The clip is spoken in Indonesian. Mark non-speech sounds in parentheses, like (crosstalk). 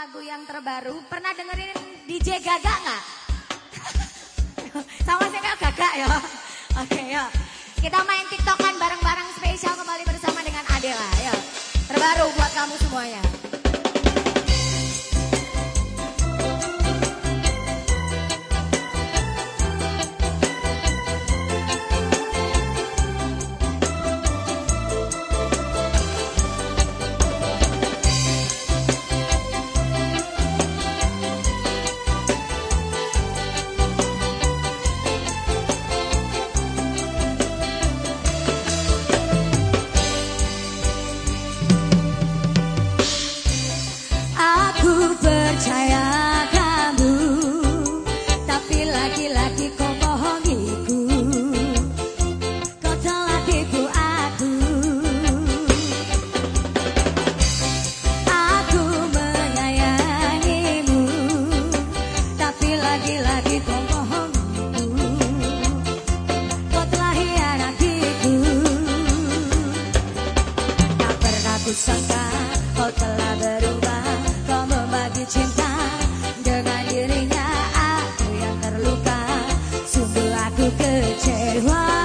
lagu yang terbaru. Pernah dengerin DJ Gaga nggak? (laughs) Sama sih kayak Gaga ya. Oke ya. Kita main tiktokan bareng-bareng spesial kembali bersama dengan Adela ya. Terbaru buat kamu semuanya. kusangka kau telah berubah. Kau membagi cinta dengan dirinya. Aku yang terluka Sungguh aku kecewa.